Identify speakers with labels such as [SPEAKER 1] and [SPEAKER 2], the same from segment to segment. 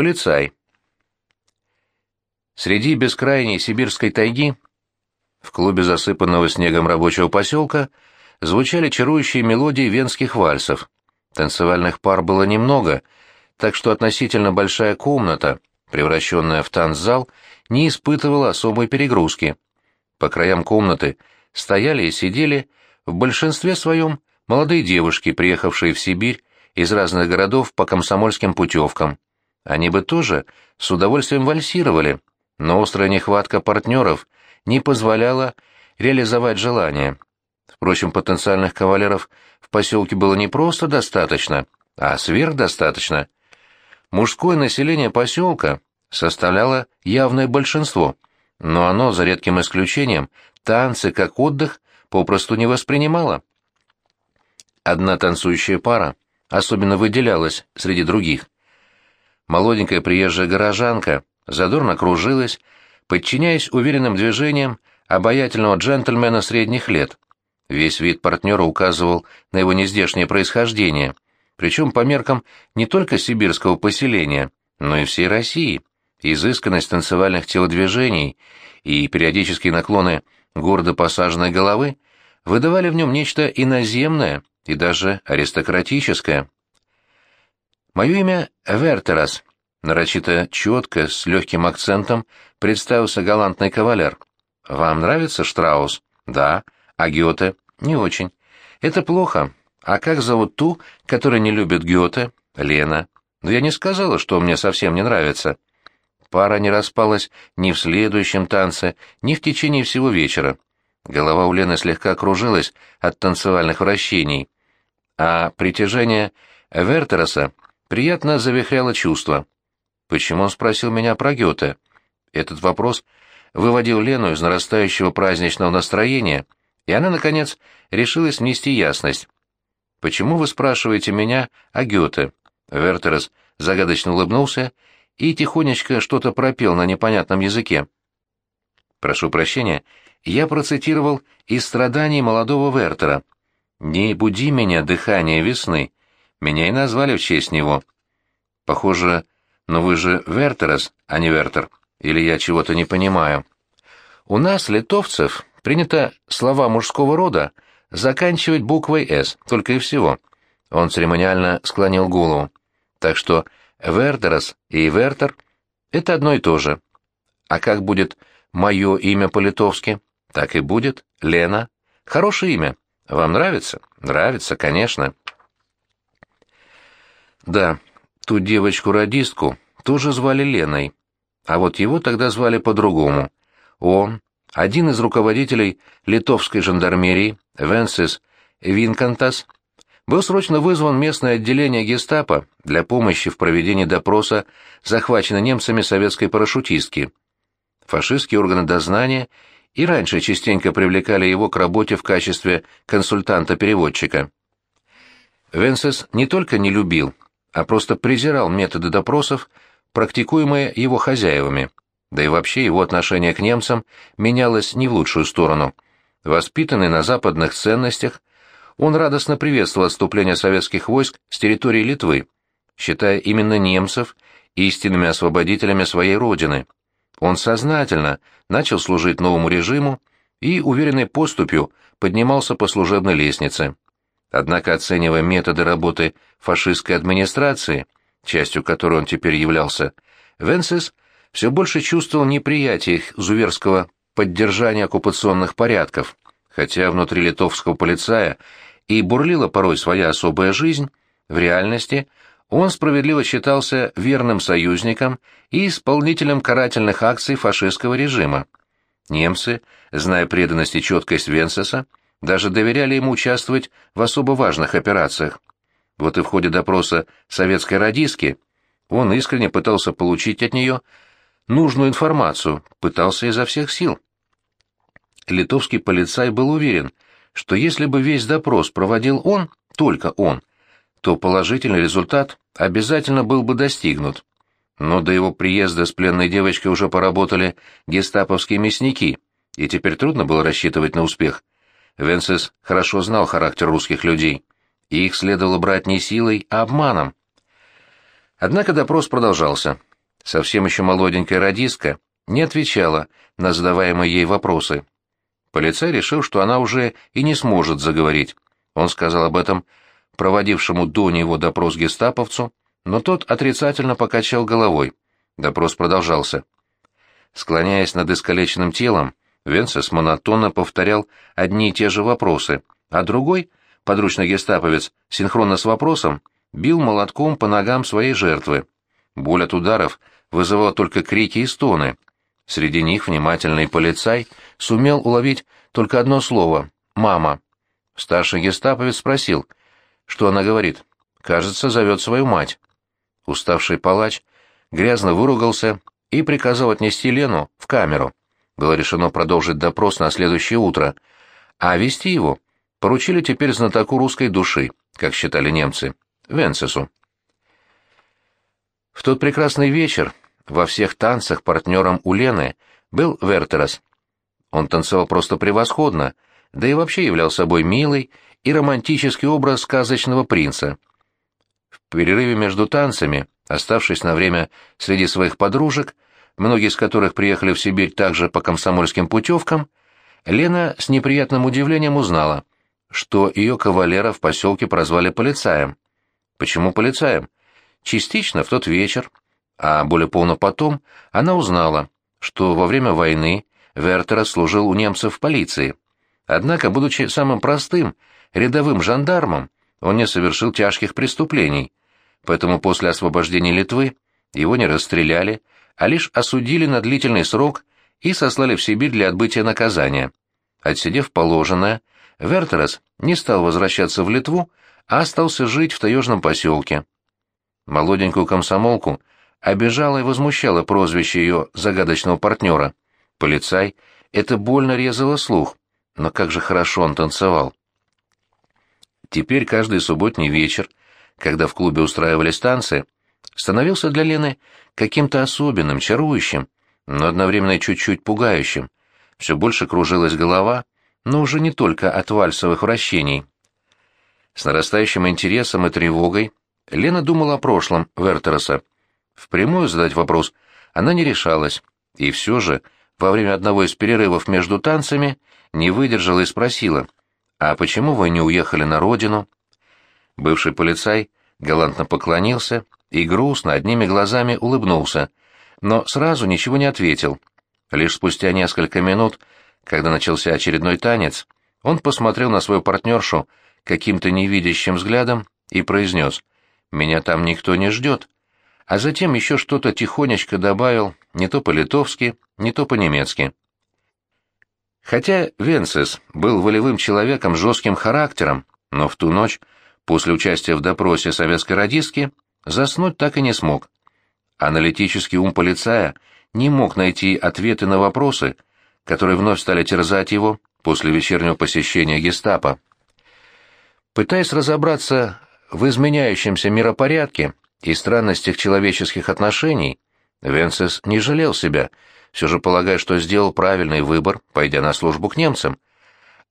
[SPEAKER 1] Полицай. Среди бескрайней сибирской тайги, в клубе засыпанного снегом рабочего поселка, звучали чарующие мелодии венских вальсов. Танцевальных пар было немного, так что относительно большая комната, превращенная в танцзал, не испытывала особой перегрузки. По краям комнаты стояли и сидели, в большинстве своем, молодые девушки, приехавшие в Сибирь из разных городов по комсомольским путевкам. Они бы тоже с удовольствием вальсировали, но острая нехватка партнеров не позволяла реализовать желание. Впрочем, потенциальных кавалеров в поселке было не просто достаточно, а сверхдостаточно. Мужское население поселка составляло явное большинство, но оно, за редким исключением, танцы как отдых попросту не воспринимало. Одна танцующая пара особенно выделялась среди других. Молоденькая приезжая горожанка задорно кружилась, подчиняясь уверенным движениям обаятельного джентльмена средних лет. Весь вид партнера указывал на его нездешнее происхождение, причем по меркам не только сибирского поселения, но и всей России. Изысканность танцевальных телодвижений и периодические наклоны гордо посаженной головы выдавали в нем нечто иноземное и даже аристократическое. Мое имя Вертерас, нарочито четко, с легким акцентом, представился галантный кавалер. «Вам нравится Штраус?» «Да». «А Гёте?» «Не очень». «Это плохо. А как зовут ту, которая не любит Гёте?» «Лена». «Но я не сказала, что мне совсем не нравится». Пара не распалась ни в следующем танце, ни в течение всего вечера. Голова у Лены слегка кружилась от танцевальных вращений, а притяжение Вертероса приятно завихряло чувства. Почему он спросил меня про Гёте? Этот вопрос выводил Лену из нарастающего праздничного настроения, и она, наконец, решилась внести ясность. «Почему вы спрашиваете меня о Гёте?» Вертерос загадочно улыбнулся и тихонечко что-то пропел на непонятном языке. Прошу прощения, я процитировал из страданий молодого Вертера. «Не буди меня, дыхание весны». Меня и назвали в честь него. Похоже, но вы же Вертерас, а не Вертер. Или я чего-то не понимаю. У нас, литовцев, принято слова мужского рода заканчивать буквой «С», только и всего. Он церемониально склонил голову. Так что Вертерас и Вертер — это одно и то же. А как будет мое имя по-литовски? Так и будет. Лена. Хорошее имя. Вам нравится? Нравится, конечно. Да, ту девочку-радистку тоже звали Леной, а вот его тогда звали по-другому. Он, один из руководителей литовской жандармерии, Венсис Винкантас, был срочно вызван местное отделение гестапо для помощи в проведении допроса захваченной немцами советской парашютистки. Фашистские органы дознания и раньше частенько привлекали его к работе в качестве консультанта-переводчика. Венсес не только не любил, а просто презирал методы допросов, практикуемые его хозяевами, да и вообще его отношение к немцам менялось не в лучшую сторону. Воспитанный на западных ценностях, он радостно приветствовал отступление советских войск с территории Литвы, считая именно немцев истинными освободителями своей родины. Он сознательно начал служить новому режиму и уверенной поступью поднимался по служебной лестнице. Однако, оценивая методы работы фашистской администрации, частью которой он теперь являлся, Венсес все больше чувствовал неприятие их зуверского поддержания оккупационных порядков, хотя внутри литовского полицая и бурлила порой своя особая жизнь, в реальности он справедливо считался верным союзником и исполнителем карательных акций фашистского режима. Немцы, зная преданность и четкость Венсеса, даже доверяли ему участвовать в особо важных операциях. Вот и в ходе допроса советской радистки он искренне пытался получить от нее нужную информацию, пытался изо всех сил. Литовский полицай был уверен, что если бы весь допрос проводил он, только он, то положительный результат обязательно был бы достигнут. Но до его приезда с пленной девочкой уже поработали гестаповские мясники, и теперь трудно было рассчитывать на успех. Венсес хорошо знал характер русских людей, и их следовало брать не силой, а обманом. Однако допрос продолжался. совсем еще молоденькая радистка, не отвечала на задаваемые ей вопросы. Полицай решил, что она уже и не сможет заговорить. Он сказал об этом проводившему до него допрос гестаповцу, но тот отрицательно покачал головой. Допрос продолжался. Склоняясь над искалеченным телом, Венсес монотонно повторял одни и те же вопросы, а другой, подручный гестаповец, синхронно с вопросом, бил молотком по ногам своей жертвы. Боль от ударов вызывала только крики и стоны. Среди них внимательный полицай сумел уловить только одно слово — «мама». Старший гестаповец спросил, что она говорит. Кажется, зовет свою мать. Уставший палач грязно выругался и приказал отнести Лену в камеру. Было решено продолжить допрос на следующее утро, а вести его поручили теперь знатоку русской души, как считали немцы, Венцесу. В тот прекрасный вечер во всех танцах партнером у Лены был Вертерас. Он танцевал просто превосходно, да и вообще являл собой милый и романтический образ сказочного принца. В перерыве между танцами, оставшись на время среди своих подружек, многие из которых приехали в Сибирь также по комсомольским путевкам, Лена с неприятным удивлением узнала, что ее кавалера в поселке прозвали полицаем. Почему полицаем? Частично в тот вечер, а более полно потом, она узнала, что во время войны Вертера служил у немцев в полиции. Однако, будучи самым простым, рядовым жандармом, он не совершил тяжких преступлений, поэтому после освобождения Литвы его не расстреляли, а лишь осудили на длительный срок и сослали в Сибирь для отбытия наказания. Отсидев положенное, Вертерас не стал возвращаться в Литву, а остался жить в таежном поселке. Молоденькую комсомолку обижало и возмущало прозвище ее загадочного партнера. Полицай это больно резало слух, но как же хорошо он танцевал. Теперь каждый субботний вечер, когда в клубе устраивались танцы, становился для Лены каким-то особенным, чарующим, но одновременно чуть-чуть пугающим. Все больше кружилась голова, но уже не только от вальсовых вращений. С нарастающим интересом и тревогой Лена думала о прошлом Вертероса. Впрямую задать вопрос она не решалась, и все же во время одного из перерывов между танцами не выдержала и спросила — «А почему вы не уехали на родину?» Бывший полицай галантно поклонился и грустно одними глазами улыбнулся, но сразу ничего не ответил. Лишь спустя несколько минут, когда начался очередной танец, он посмотрел на свою партнершу каким-то невидящим взглядом и произнес «Меня там никто не ждет», а затем еще что-то тихонечко добавил не то по-литовски, не то по-немецки. Хотя Венцес был волевым человеком с жестким характером, но в ту ночь, после участия в допросе советской радистки, заснуть так и не смог. Аналитический ум полицая не мог найти ответы на вопросы, которые вновь стали терзать его после вечернего посещения гестапо. Пытаясь разобраться в изменяющемся миропорядке и странностях человеческих отношений, Венцес не жалел себя — все же полагая, что сделал правильный выбор, пойдя на службу к немцам.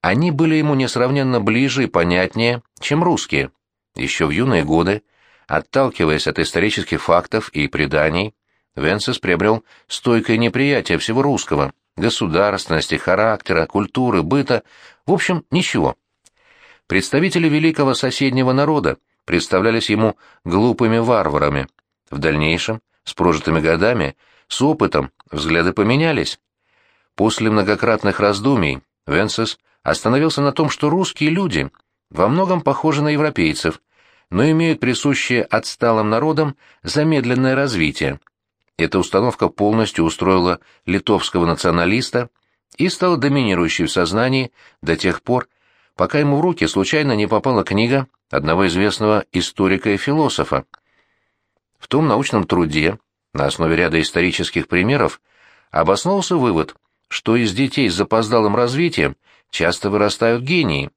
[SPEAKER 1] Они были ему несравненно ближе и понятнее, чем русские. Еще в юные годы, отталкиваясь от исторических фактов и преданий, Венсес приобрел стойкое неприятие всего русского, государственности, характера, культуры, быта, в общем, ничего. Представители великого соседнего народа представлялись ему глупыми варварами. В дальнейшем, с прожитыми годами, с опытом взгляды поменялись. После многократных раздумий Венсес остановился на том, что русские люди во многом похожи на европейцев, но имеют присущее отсталым народам замедленное развитие. Эта установка полностью устроила литовского националиста и стала доминирующей в сознании до тех пор, пока ему в руки случайно не попала книга одного известного историка и философа. В том научном труде, на основе ряда исторических примеров обосновался вывод, что из детей с запоздалым развитием часто вырастают гении.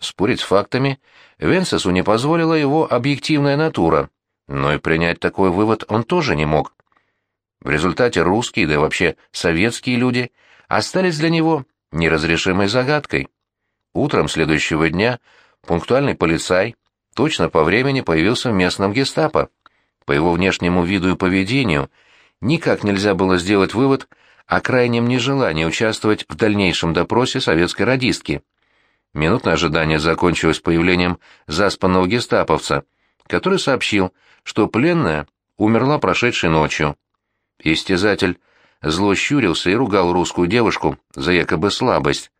[SPEAKER 1] Спорить с фактами Венсесу не позволила его объективная натура, но и принять такой вывод он тоже не мог. В результате русские, да и вообще советские люди остались для него неразрешимой загадкой. Утром следующего дня пунктуальный полицай точно по времени появился в местном гестапо. По его внешнему виду и поведению никак нельзя было сделать вывод о крайнем нежелании участвовать в дальнейшем допросе советской радистки. Минутное ожидание закончилось появлением заспанного гестаповца, который сообщил, что пленная умерла прошедшей ночью. Истязатель зло щурился и ругал русскую девушку за якобы слабость.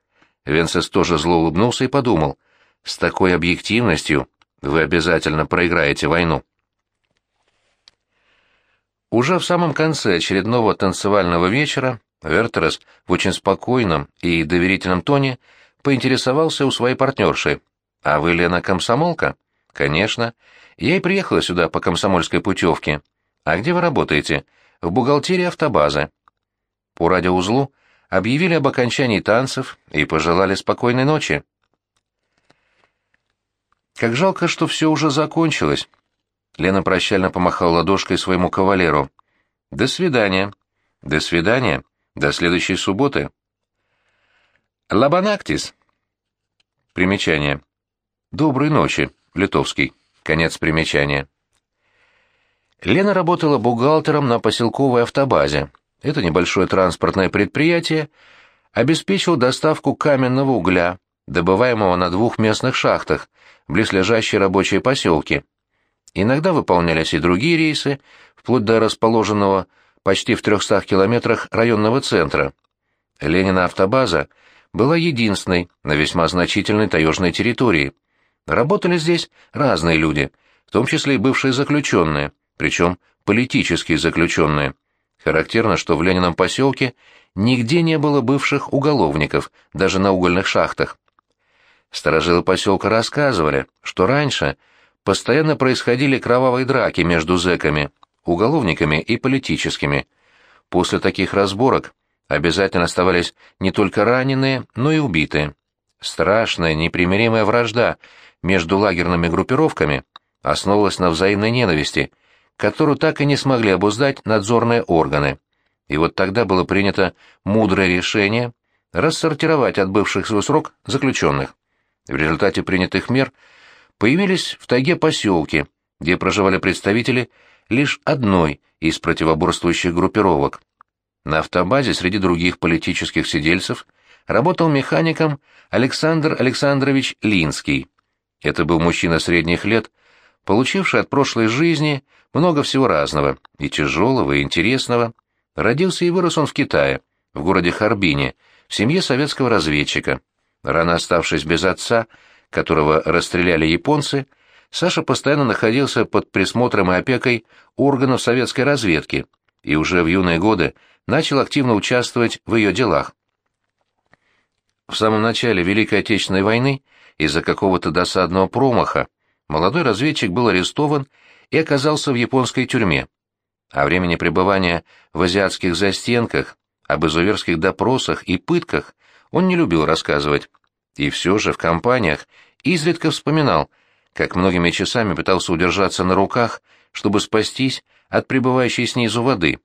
[SPEAKER 1] Венцес тоже зло улыбнулся и подумал, с такой объективностью вы обязательно проиграете войну. Уже в самом конце очередного танцевального вечера Вертерес в очень спокойном и доверительном тоне поинтересовался у своей партнерши. «А вы, Лена, комсомолка?» «Конечно. Я и приехала сюда по комсомольской путевке. А где вы работаете?» «В бухгалтерии автобазы». По радиоузлу объявили об окончании танцев и пожелали спокойной ночи. Как жалко, что все уже закончилось. Лена прощально помахала ладошкой своему кавалеру. «До свидания». «До свидания. До следующей субботы». «Лабанактис». Примечание. «Доброй ночи, Литовский». Конец примечания. Лена работала бухгалтером на поселковой автобазе. Это небольшое транспортное предприятие обеспечило доставку каменного угля, добываемого на двух местных шахтах, близлежащие рабочие поселки. Иногда выполнялись и другие рейсы, вплоть до расположенного почти в 300 километрах районного центра. Ленина автобаза была единственной на весьма значительной таежной территории. Работали здесь разные люди, в том числе и бывшие заключенные, причем политические заключенные. Характерно, что в Ленином поселке нигде не было бывших уголовников, даже на угольных шахтах. Старожилы поселка рассказывали, что раньше постоянно происходили кровавые драки между зэками, уголовниками и политическими. После таких разборок обязательно оставались не только раненые, но и убитые. Страшная, непримиримая вражда между лагерными группировками основывалась на взаимной ненависти, которую так и не смогли обуздать надзорные органы. И вот тогда было принято мудрое решение рассортировать отбывших свой срок заключенных. В результате принятых мер появились в тайге поселки, где проживали представители лишь одной из противоборствующих группировок. На автобазе среди других политических сидельцев работал механиком Александр Александрович Линский. Это был мужчина средних лет, получивший от прошлой жизни много всего разного, и тяжелого, и интересного. Родился и вырос он в Китае, в городе Харбине, в семье советского разведчика. Рано оставшись без отца, которого расстреляли японцы, Саша постоянно находился под присмотром и опекой органов советской разведки и уже в юные годы начал активно участвовать в ее делах. В самом начале Великой Отечественной войны из-за какого-то досадного промаха молодой разведчик был арестован и оказался в японской тюрьме. О времени пребывания в азиатских застенках, об изуверских допросах и пытках он не любил рассказывать. И все же в компаниях изредка вспоминал, как многими часами пытался удержаться на руках, чтобы спастись от пребывающей снизу воды.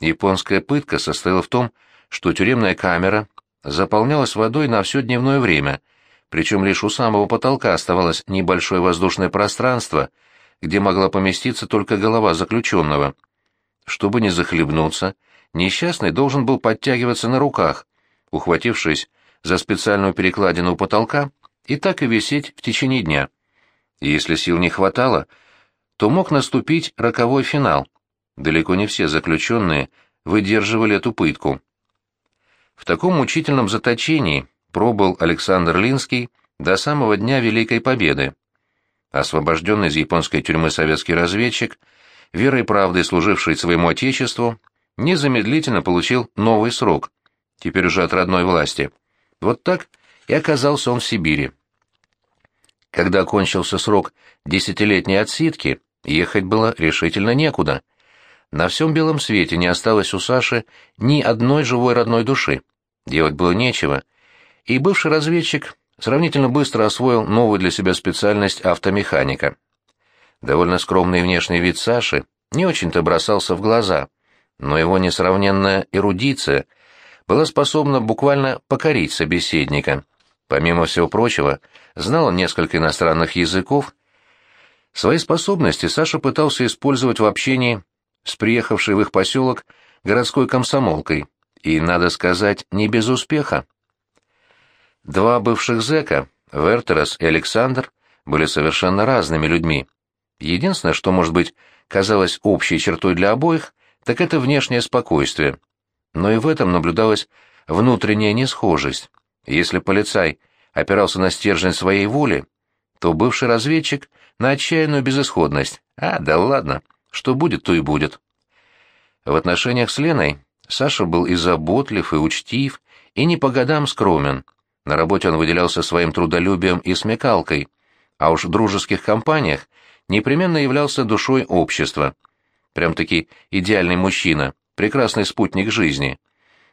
[SPEAKER 1] Японская пытка состояла в том, что тюремная камера заполнялась водой на все дневное время, причем лишь у самого потолка оставалось небольшое воздушное пространство, где могла поместиться только голова заключенного. Чтобы не захлебнуться, несчастный должен был подтягиваться на руках, ухватившись за специальную перекладину у потолка, и так и висеть в течение дня. Если сил не хватало, то мог наступить роковой финал. Далеко не все заключенные выдерживали эту пытку. В таком мучительном заточении пробыл Александр Линский до самого дня Великой Победы. Освобожденный из японской тюрьмы советский разведчик, верой и правдой служивший своему отечеству, незамедлительно получил новый срок, теперь уже от родной власти. Вот так и оказался он в Сибири. Когда кончился срок десятилетней отсидки, ехать было решительно некуда. На всем белом свете не осталось у Саши ни одной живой родной души. Делать было нечего. И бывший разведчик сравнительно быстро освоил новую для себя специальность автомеханика. Довольно скромный внешний вид Саши не очень-то бросался в глаза, но его несравненная эрудиция была способна буквально покорить собеседника. Помимо всего прочего, знал он несколько иностранных языков. Свои способности Саша пытался использовать в общении с приехавшей в их поселок городской комсомолкой, и, надо сказать, не без успеха. Два бывших зэка, Вертерас и Александр, были совершенно разными людьми. Единственное, что, может быть, казалось общей чертой для обоих, так это внешнее спокойствие. Но и в этом наблюдалась внутренняя несхожесть. Если полицай опирался на стержень своей воли, то бывший разведчик — на отчаянную безысходность. А, да ладно, что будет, то и будет. В отношениях с Леной Саша был и заботлив, и учтив, и не по годам скромен. На работе он выделялся своим трудолюбием и смекалкой, а уж в дружеских компаниях непременно являлся душой общества. Прям-таки идеальный мужчина, прекрасный спутник жизни.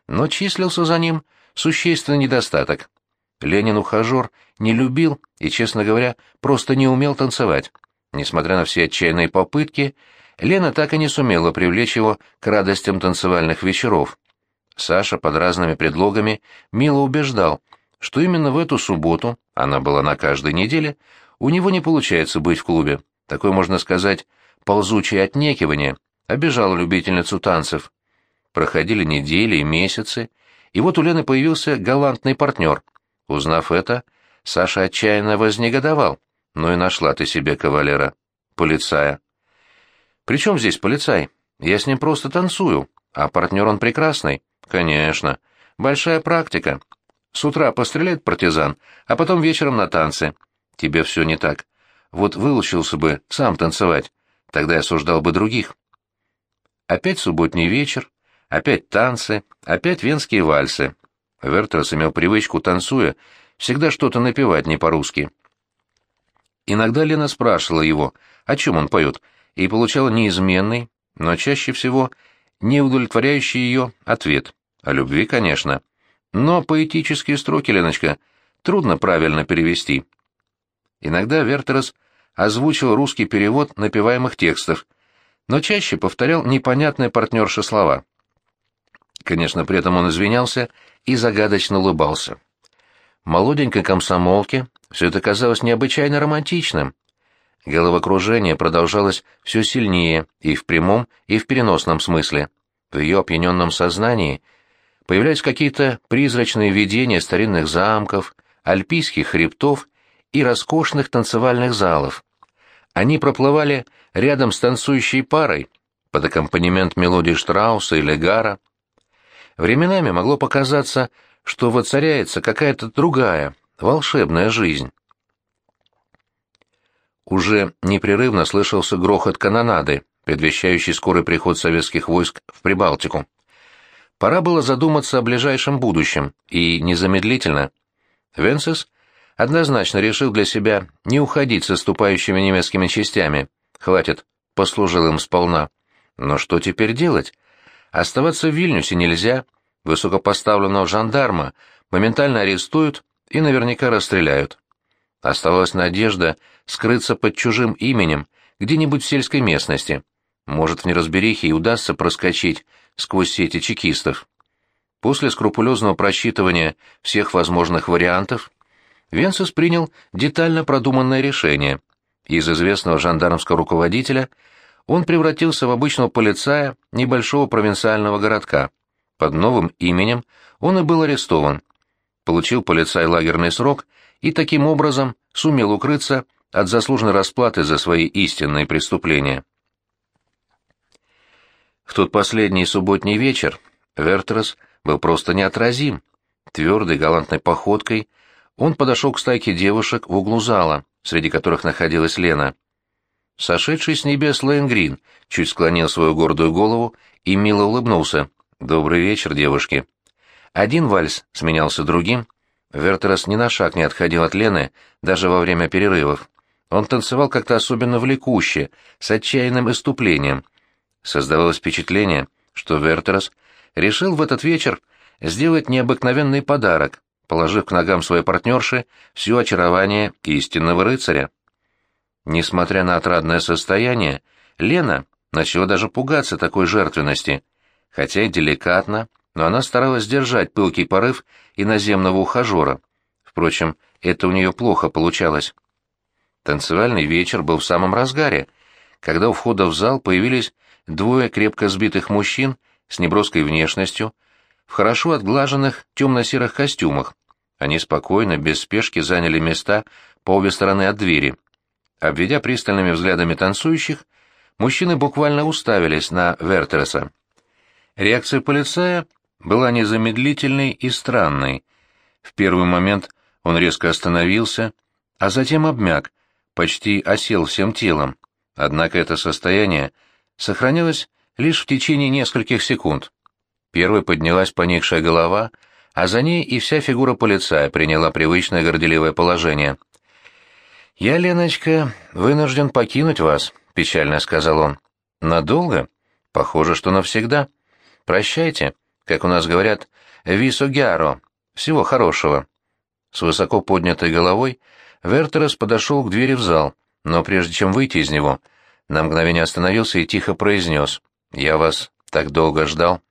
[SPEAKER 1] Но числился за ним существенный недостаток. Ленин-ухажер не любил и, честно говоря, просто не умел танцевать. Несмотря на все отчаянные попытки, Лена так и не сумела привлечь его к радостям танцевальных вечеров. Саша под разными предлогами мило убеждал, что именно в эту субботу, она была на каждой неделе, у него не получается быть в клубе. Такое, можно сказать, ползучее отнекивание обижало любительницу танцев. Проходили недели и месяцы, и вот у Лены появился галантный партнер. Узнав это, Саша отчаянно вознегодовал. «Ну и нашла ты себе кавалера. Полицая». «При чем здесь полицай? Я с ним просто танцую, а партнер он прекрасный». «Конечно. Большая практика. С утра постреляет партизан, а потом вечером на танцы. Тебе все не так. Вот выучился бы сам танцевать, тогда я осуждал бы других». Опять субботний вечер, опять танцы, опять венские вальсы. Вертерс имел привычку, танцуя, всегда что-то напевать не по-русски. Иногда Лена спрашивала его, о чем он поет, и получала неизменный, но чаще всего не удовлетворяющий ее ответ. О любви, конечно. Но поэтические строки, Леночка, трудно правильно перевести. Иногда Вертерс озвучил русский перевод напеваемых текстов, но чаще повторял непонятные партнерши слова. Конечно, при этом он извинялся и загадочно улыбался. Молоденькой комсомолке все это казалось необычайно романтичным. Головокружение продолжалось все сильнее и в прямом, и в переносном смысле. В ее опьяненном сознании появлялись какие-то призрачные видения старинных замков, альпийских хребтов и роскошных танцевальных залов. Они проплывали рядом с танцующей парой под аккомпанемент мелодий Штрауса или Гара. Временами могло показаться, что воцаряется какая-то другая, волшебная жизнь. Уже непрерывно слышался грохот канонады, предвещающий скорый приход советских войск в Прибалтику. Пора было задуматься о ближайшем будущем, и незамедлительно. Венсес однозначно решил для себя не уходить с наступающими немецкими частями. Хватит, послужил им сполна. Но что теперь делать? Оставаться в Вильнюсе нельзя, высокопоставленного жандарма моментально арестуют и наверняка расстреляют. Оставалась надежда скрыться под чужим именем где-нибудь в сельской местности. Может, в неразберихе и удастся проскочить сквозь сети чекистов. После скрупулезного просчитывания всех возможных вариантов, Венсес принял детально продуманное решение. Из известного жандармского руководителя он превратился в обычного полицая небольшого провинциального городка. Под новым именем он и был арестован. Получил полицай лагерный срок и таким образом сумел укрыться от заслуженной расплаты за свои истинные преступления. В тот последний субботний вечер Вертерс был просто неотразим. Твердой галантной походкой он подошел к стайке девушек в углу зала, среди которых находилась Лена. Сошедший с небес Лейнгрин чуть склонил свою гордую голову и мило улыбнулся. «Добрый вечер, девушки». Один вальс сменялся другим. Вертерос ни на шаг не отходил от Лены, даже во время перерывов. Он танцевал как-то особенно влекуще, с отчаянным иступлением. Создавалось впечатление, что Вертерос решил в этот вечер сделать необыкновенный подарок, положив к ногам своей партнерши все очарование истинного рыцаря. Несмотря на отрадное состояние, Лена начала даже пугаться такой жертвенности хотя и деликатно, но она старалась сдержать пылкий порыв иноземного ухажера. Впрочем, это у нее плохо получалось. Танцевальный вечер был в самом разгаре, когда у входа в зал появились двое крепко сбитых мужчин с неброской внешностью, в хорошо отглаженных темно-серых костюмах. Они спокойно, без спешки заняли места по обе стороны от двери. Обведя пристальными взглядами танцующих, мужчины буквально уставились на Вертереса. Реакция полицая была незамедлительной и странной. В первый момент он резко остановился, а затем обмяк, почти осел всем телом. Однако это состояние сохранилось лишь в течение нескольких секунд. Первой поднялась поникшая голова, а за ней и вся фигура полицая приняла привычное горделивое положение. «Я, Леночка, вынужден покинуть вас», — печально сказал он. «Надолго? Похоже, что навсегда. Прощайте, как у нас говорят, висо гяро. Всего хорошего». С высоко поднятой головой Вертерес подошел к двери в зал, но прежде чем выйти из него, на мгновение остановился и тихо произнес «Я вас так долго ждал».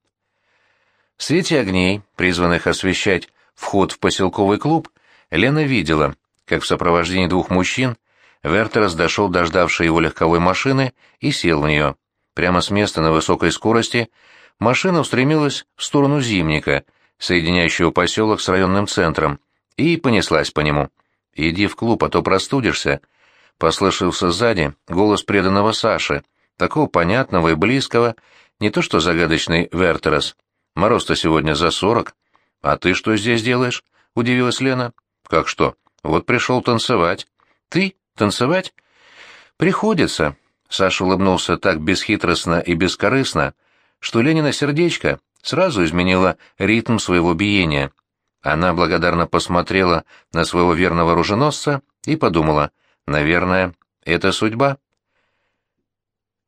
[SPEAKER 1] В свете огней, призванных освещать вход в поселковый клуб, Лена видела, как в сопровождении двух мужчин Вертерс дошел до ждавшей его легковой машины и сел в нее. Прямо с места на высокой скорости машина устремилась в сторону Зимника, соединяющего поселок с районным центром, и понеслась по нему. «Иди в клуб, а то простудишься», — послышался сзади голос преданного Саши, такого понятного и близкого, не то что загадочный Вертерос. Мороз-то сегодня за сорок. А ты что здесь делаешь? — удивилась Лена. — Как что? Вот пришел танцевать. — Ты? Танцевать? — Приходится. Саша улыбнулся так бесхитростно и бескорыстно, что Ленина сердечко сразу изменило ритм своего биения. Она благодарно посмотрела на своего верного оруженосца и подумала, наверное, это судьба.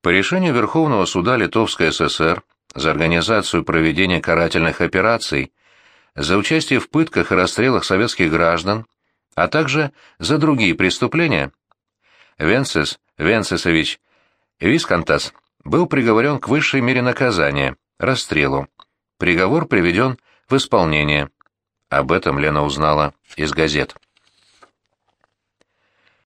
[SPEAKER 1] По решению Верховного суда Литовской ССР за организацию проведения карательных операций, за участие в пытках и расстрелах советских граждан, а также за другие преступления, Венцес Венцесович Вискантас был приговорен к высшей мере наказания – расстрелу. Приговор приведен в исполнение. Об этом Лена узнала из газет.